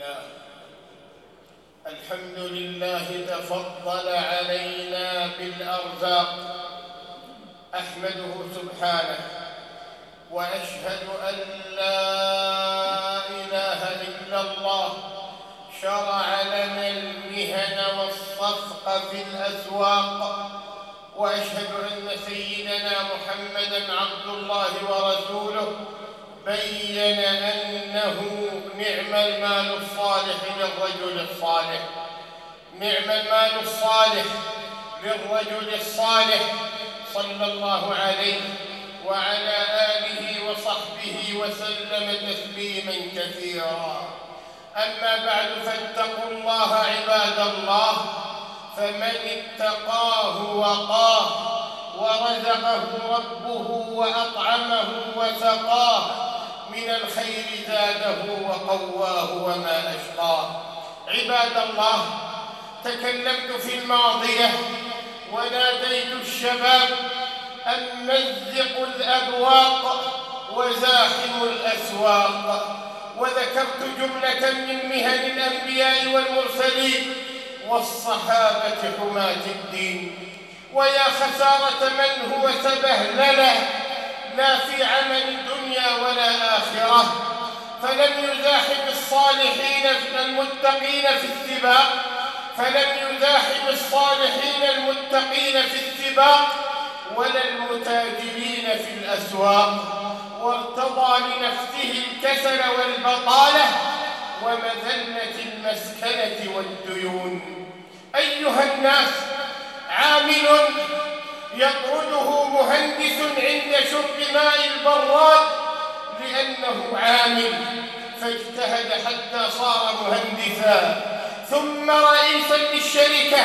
لله. الحمد لله تفضل علينا بالأرزاق. أحمده سبحانه. وأشهد أن لا إله إلا الله. شرع لنا المهن والصفق في الأسواق. وأشهد أن سيدنا محمدا عبد الله ورسوله. بين أنه نعم المال الصالح للرجل الصالح. نعم المال الصالح للرجل الصالح صلى الله عليه وعلى آله وصحبه وسلم تسليما كثيرا. أما بعد فاتقوا الله عباد الله فمن اتقاه وقاه ورزقه ربه وأطعمه وسقاه من الخير زاده وقواه وما أشقاه. عباد الله تكلمت في الماضية وناديت الشباب أن مزقوا الأبواق وزاحموا الأسواق. وذكرت جملة من مهن الأنبياء والمرسلين والصحابة حماة الدين. ويا خسارة من هو سبهلله لا في عمل الدنيا ولا آخرة فلم يزاحم الصالحين المتقين في السباق فلم يزاحم الصالحين المتقين في السباق ولا المتاجرين في الأسواق. وارتضى لنفسه الكسل والبطالة ومذلة المسكنة والديون. أيها الناس عامل يطرده مهندس عند شرب ماء البراد لأنه عامل فاجتهد حتى صار مهندسا. ثم رئيسا للشركة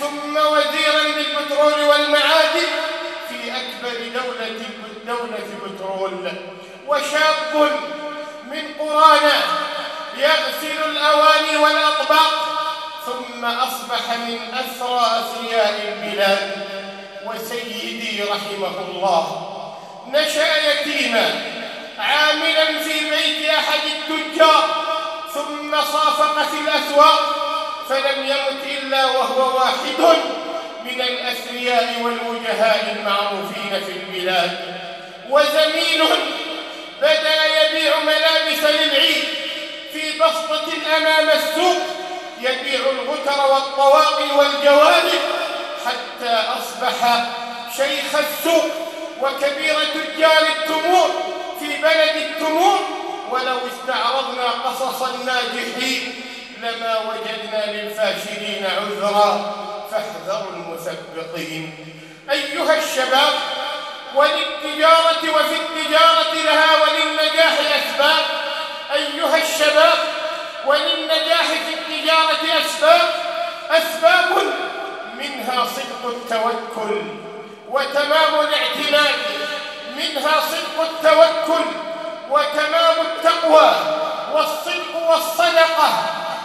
ثم وزيرا للبترول والمعادن في أكبر دولة دولة بترول وشاب من قرانا يغسل الأواني والأطباق ثم أصبح من أسرى أثرياء البلاد. وسيدي رحمه الله نشأ يتيما عاملا في بيت أحد التجار ثم صافق في الأسواق فلم يمت إلا وهو واحد من الأثرياء والوجهاء المعروفين في البلاد. وزميل بدأ يبيع ملابس للعيد في بسطة أمام السوق يبيع الغتر والطواقي والجوانب حتى أصبح شيخ السوق وكبير تجار التمور في بلد التمور. ولو استعرضنا قصص الناجحين لما وجدنا للفاشلين عذرا. فاحذروا المثبطين أيها الشباب وللتجارة وفي التجارة لها وللنجاح أسباب. أيها الشباب وللنجاح في التجارة أسباب. أسباب منها صدق التوكل وتمام الاعتماد منها صدق التوكل وتمام التقوى والصدق والصدقة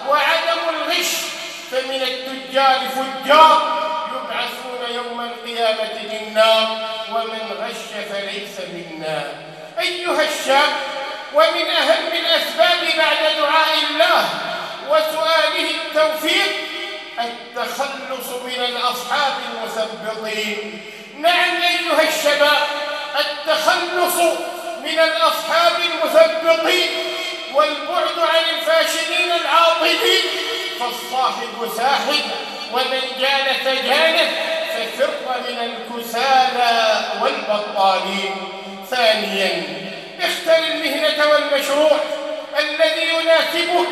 وعدم الغش فمن التجار فجار يبعثون يوم القيامة للنار ومن غش فليس منا أيها الشاب ومن أهم الأسباب بعد دعاء الله وسؤاله التوفيق التخلص من الأصحاب المثبطين نعم أيها الشباب التخلص من الأصحاب المثبطين والبعد عن الفاشلين العاطلين فالصاحب ساحب ومن جالس جانه ففر من الكسالى والبطالين. ثانيا اختر المهنة والمشروع الذي يناسبك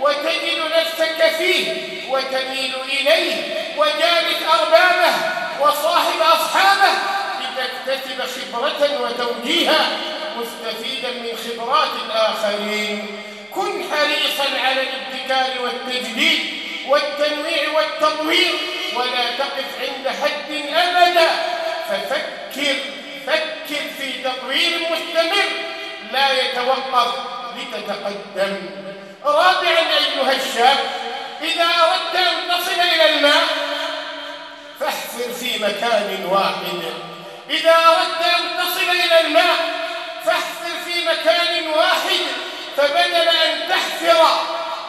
وتجد نفسك فيه وتميل إليه وجالس أربابه وصاحب أصحابه لتكتسب خبرة وتوجيها مستفيدا من خبرات الآخرين. كن حريصا على الابتكار والتجديد والتنويع والتطوير ولا تقف عند حد أبدا. ففكر فكر في تطوير مستمر لا يتوقف لتتقدم. رابعا أيها الشاب إذا أردت أن تصل إلى الماء فاحفر في مكان واحد. إذا أردت أن تصل إلى الماء فاحفر في مكان واحد. فبدل أن تحفر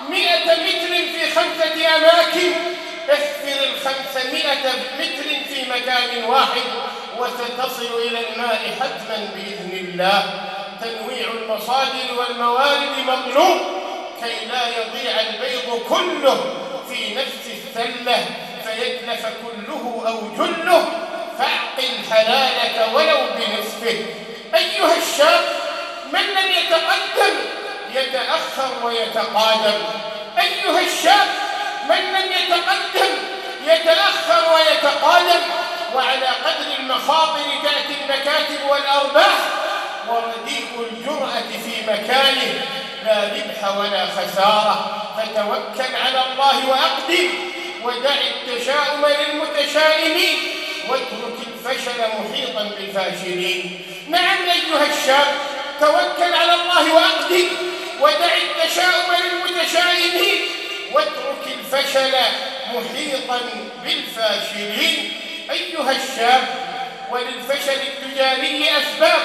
مئة متر في خمسة أماكن احفر الخمسمائة متر في مكان واحد وستصل إلى الماء حتما بإذن الله. تنويع المصادر والموارد مطلوب. كي لا يضيع البيض كله في نفس السلة فيتلف كله أو جله فاعقل حلالك ولو بنصفه. أيها الشاب من لم يتقدم يتأخر ويتقادم. أيها الشاب من لم يتقدم يتأخر ويتقادم. وعلى قدر المخاطر تأتي المكاتب والأرباح. ورديء الجرأة في مكانه. لا ربح ولا خسارة. فتوكل على الله وأقدم ودع التشاؤم للمتشائمين واترك الفشل محيطا بالفاشلين. نعم أيها الشاب توكل على الله وأقدم ودع التشاؤم للمتشائمين واترك الفشل محيطا بالفاشلين. أيها الشاب وللفشل التجاري أسباب.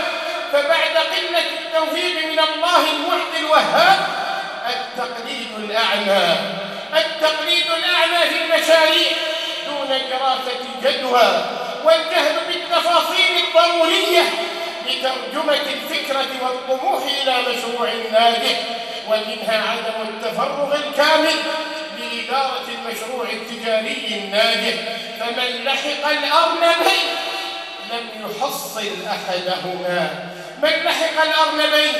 فبعد قلة التوفيق من الله المعطي الوهاب التقليد الأعمى التقليد الأعمى في المشاريع دون دراسة جدوى والجهل بالتفاصيل الضرورية لترجمة الفكرة والطموح إلى مشروع ناجح ومنها عدم التفرغ الكامل لإدارة المشروع التجاري الناجح. فمن لحق الأرنبين لم يحصل أحدهما. من لحق الأرنبين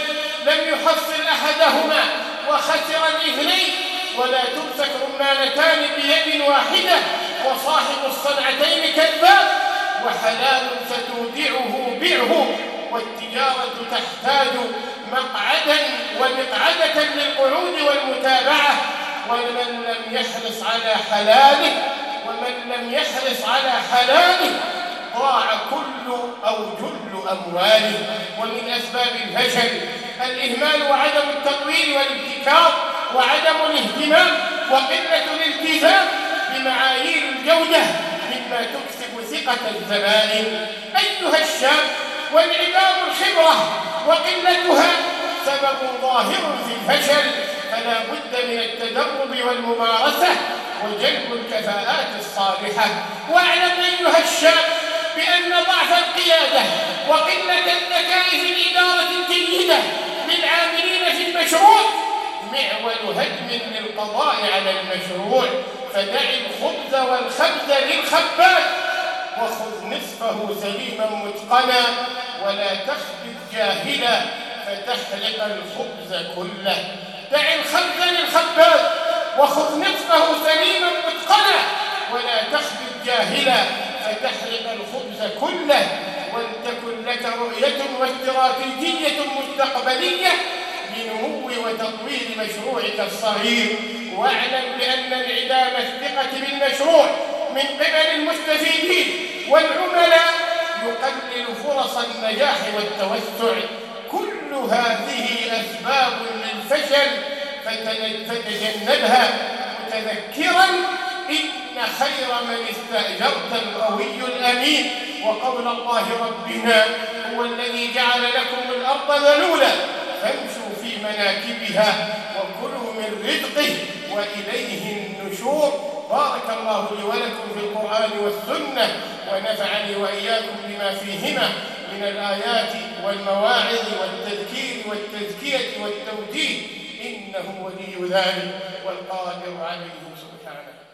لم يحصل أحدهما وخسر الاثنين ولا تمسك رمانتان بيد واحدة وصاحب الصنعتين كذاب وحلال ستودعه بعه والتجارة تحتاج مقعدا ومقعدة للقعود والمتابعة ومن لم يحرص على حلاله ومن لم يحرص على حلاله ضاع كل أو جل أمواله ومن أسباب الفشل الإهمال وعدم التطوير والابتكار وعدم الاهتمام وقلة الالتزام بمعايير الجودة مما تكسب ثقة الزبائن. أيها الشاب وانعدام الخبرة وقلتها سبب ظاهر في الفشل فلا بد من التدرب والممارسة وجلب الكفاءات الصالحة. واعلم أيها الشاب بأن ضعف القيادة وقلة الذكاء في الإدارة الجيدة للعاملين في المشروع معول هدم للقضاء على المشروع. فدع الخبز والخبز للخباز وخذ نصفه سليما متقنا ولا تخبز جاهلا فتحرق الخبز كله. دع الخبز للخباز وخذ نصفه سليما متقنا ولا تخبز جاهلا فتحرق الخبز كله ولتكن لك رؤية واستراتيجية مستقبلية لنمو وتطوير مشروعك الصغير. واعلم بأن انعدام الثقة بالمشروع من قبل المستفيدين والعملاء يقلل فرص النجاح والتوسع. كل هذه أسباب للفشل فتجنبها متذكرا إن خير من استأجرت القوي الأمين. وقول الله ربنا هو الذي جعل لكم الأرض ذلولا فامشوا في مناكبها وكلوا من رزقه وإليه النشور. بارك الله لي ولكم في القرآن والسنة ونفعني وإياكم بما فيهما من الآيات والمواعظ والتذكير والتزكية والتوجيه. إنه ولي ذلك والقادر عليه سبحانه.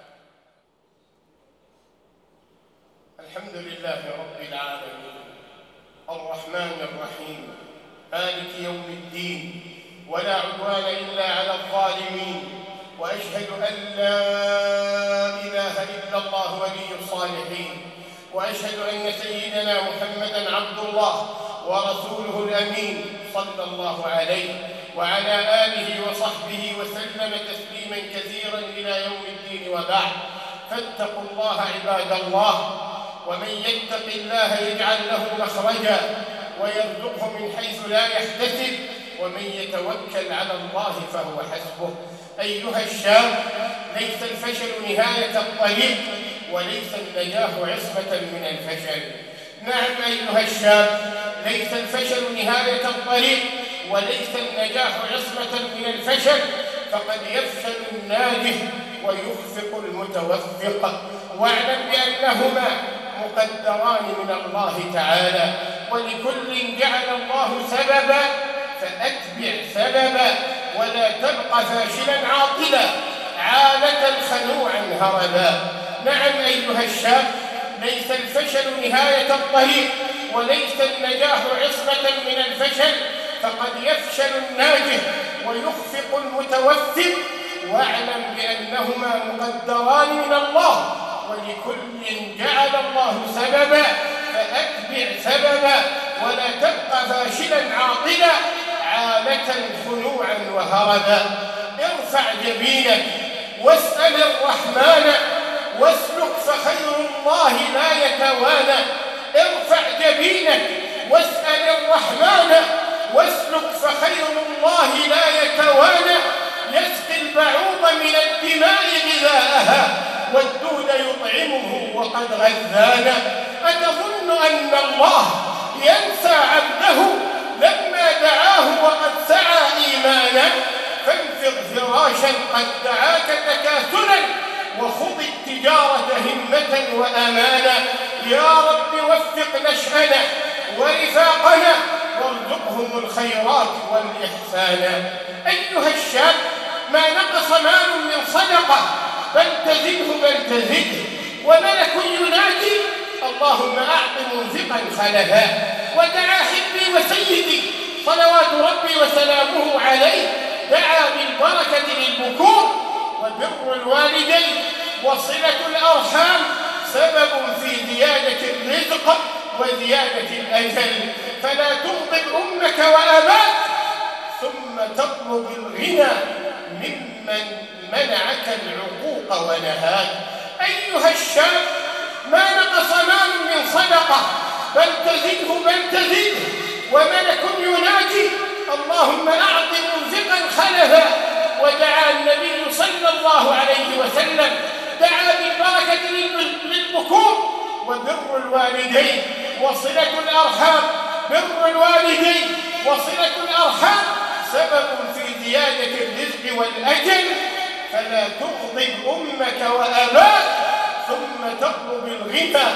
الحمد لله رب العالمين. الرحمن الرحيم. مالك يوم الدين. ولا عدوان إلا على الظالمين. وأشهد أن لا إله إلا الله ولي الصالحين. وأشهد أن سيدنا محمدا عبد الله ورسوله الأمين صلى الله عليه وعلى آله وصحبه وسلم تسليما كثيرا إلى يوم الدين وبعد. فاتقوا الله عباد الله. ومن يتق الله يجعل له مخرجا ويرزقه من حيث لا يحتسب ومن يتوكل على الله فهو حسبه. أيها الشاب ليس الفشل نهاية الطريق وليس النجاح عصمة من الفشل. نعم أيها الشاب ليس الفشل نهاية الطريق وليس النجاح عصمة من الفشل. فقد يفشل الناجح ويخفق المتوفق. واعلم بأنهما مقدران من الله تعالى ولكل جعل الله سببا فأتبع سببا ولا تبقى فاشلا عاطلا عالة خنوعا هربا نعم أيها الشاب ليس الفشل نهاية الطريق وليس النجاح عصمة من الفشل فقد يفشل الناجح ويخفق المتوفق واعلم بأنهما مقدران من الله ولكل جعل الله سببا فأتبع سببا ولا تبقى فاشلا عاطلا عالة خنوعا وهربا. ارفع جبينك واسأل الرحمن واسلك فخير الله لا يتوانى. ارفع جبينك واسأل الرحمن واسلك فخير الله لا يتوانى. يسقي البعوض من الدماء غذاءها. والدود يطعمه وقد غذانا. أتظن أن الله ينسى عبده لما دعاه وقد سعى إيمانا؟ فانفض فراشا قد دعاك تكاثلا وخذ التجارة همة وأمانا. يا رب وفق نشأنا ورفاقنا وارزقهم الخيرات والإحسان. أيها الشاب ما نقص مال من صدقة بل تزده بل تزده وملك ينادي؟ اللهم أعط منفقا خلفا. ودعا حبي وسيدي. صلوات ربي وسلامه عليه. دعا بالبركة للبكور. وبر الوالدين. وصلة الأرحام. سبب في زيادة الرزق وزيادة الأجل. فلا تغضب أمك وأباك. ثم تطلب الغنى ممن منعك العقوق ونهاك. أيها الشاب ما نقص مال من صدقة؟ بل تزده بل تزده وملك يناجي. اللهم أعط منفقا خلفا ودعا النبي صلى الله عليه وسلم. دعا بالبركة للبكور وبر الوالدين. وصلة الأرحام. بر الوالدين. وصلة الأرحام. سبب في زيادة الرزق والأجل. فلا تغضب أمك وأباك ثم تطلب الغنى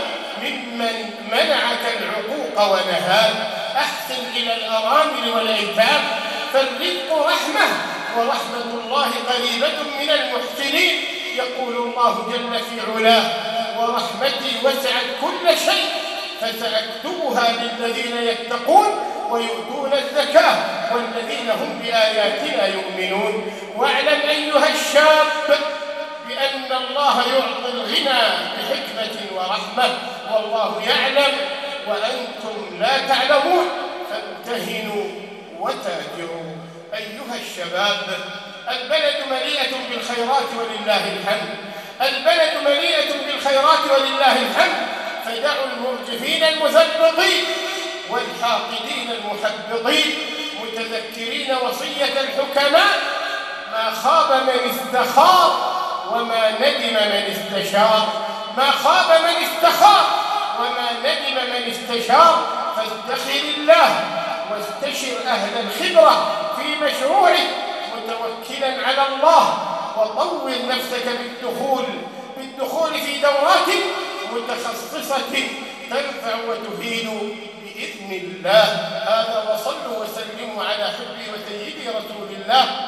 ممن منعك العقوق ونهاك أحسن إلى الأرامل والأيتام. فالرزق رحمة ورحمة الله قريبة من المحسنين. يقول الله جل في علاه ورحمتي وسعت كل شيء فسأكتبها للذين يتقون ويؤتون الزكاة والذين هم بآياتنا يؤمنون. واعلم أيها الشاب بأن الله يعطي الغنى بحكمة ورحمة والله يعلم وأنتم لا تعلمون. فامتهنوا وتاجروا أيها الشباب البلد مليئة بالخيرات ولله الحمد. البلد مليئة بالخيرات ولله الحمد. فدعوا المرجفين المثبطين والحاقدين المحبطين متذكرين وصية الحكماء ما خاب من استخار وما ندم من استشار. ما خاب من استخار وما ندم من استشار. فاستخر الله واستشر أهل الخبرة في مشروعك متوكلا على الله وطور نفسك بالدخول بالدخول في دورات متخصصة تنفع وتفيد. بإذن الله. هذا وصلوا وسلموا على حبي وسيدي رسول الله.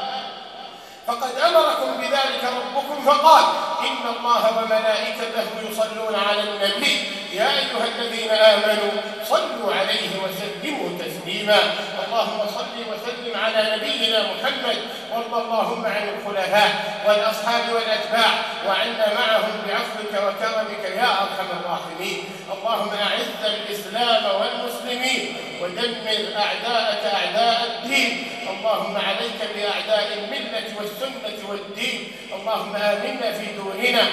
فقد أمركم بذلك ربكم فقال إن الله وملائكته يصلون على النبي. يا أيها الذين آمنوا صلوا عليه وسلموا تسليما. اللهم صل وسلم على نبينا محمد. وارض اللهم عن الخلفاء والأصحاب والأتباع. وعنا معهم بعفوك وكرمك يا أرحم الراحمين. اللهم أعز الإسلام والمسلمين. ودمر أعداءك أعداء الدين. اللهم عليك بأعداء الملة والسنة والدين. اللهم آمنا في دوننا.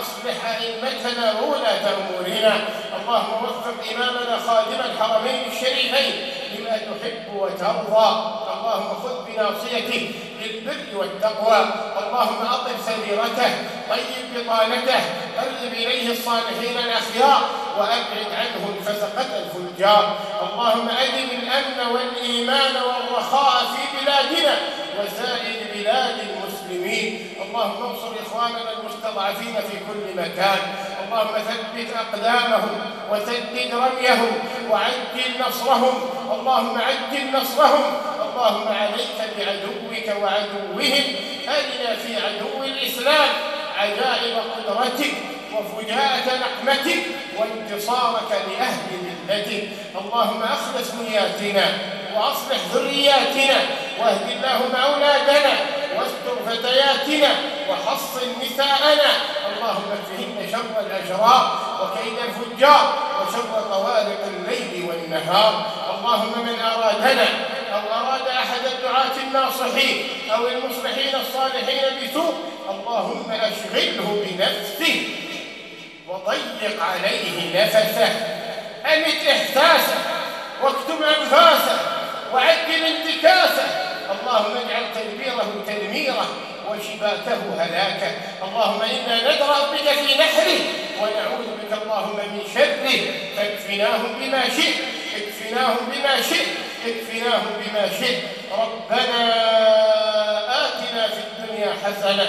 أصلح أئمتنا وولاة أمورنا. اللهم وفق إمامنا خادم الحرمين الشريفين لما تحب وترضى. اللهم خذ بناصيته للبر والتقوى. اللهم أطب سريرته طيب بطانته قرب إليه الصالحين الأخيار. وأبعد عنه الفسقة الفجار. اللهم أدم الأمن والإيمان والرخاء في بلادنا وسائر بلاد المسلمين. اللهم انصر إخواننا المستضعفين في كل مكان. اللهم ثبت أقدامهم وسدد رميهم وعجل نصرهم. اللهم عجل نصرهم. اللهم عليك بعدوك وعدوهم. أرنا في عدو الإسلام عجائب قدرتك. وفجاءة نقمتك وانتصارك لأهل ملتك. اللهم أخلص نياتنا وأصلح ذرياتنا واهد اللهم أولادنا واستر فتياتنا وحصن نساءنا. اللهم اكفهن شر الأشرار وكيد الفجار وشر طوارق الليل والنهار. اللهم من أرادنا أو أراد أحد الدعاة الناصحين أو المصلحين الصالحين بسوء اللهم أشغله بنفسه. وضيق عليه نفسه أمت إحساسه واكتم أنفاسه وعجل انتكاسه. اللهم اجعل تدبيره تدميره وشباكه هلاكا اللهم إنا ندرأ بك في نحره ونعوذ بك اللهم من شره. فاكفناهم بما شئت اكفناهم بما شئت اكفناهم بما شئت. ربنا آتنا في الدنيا حسنة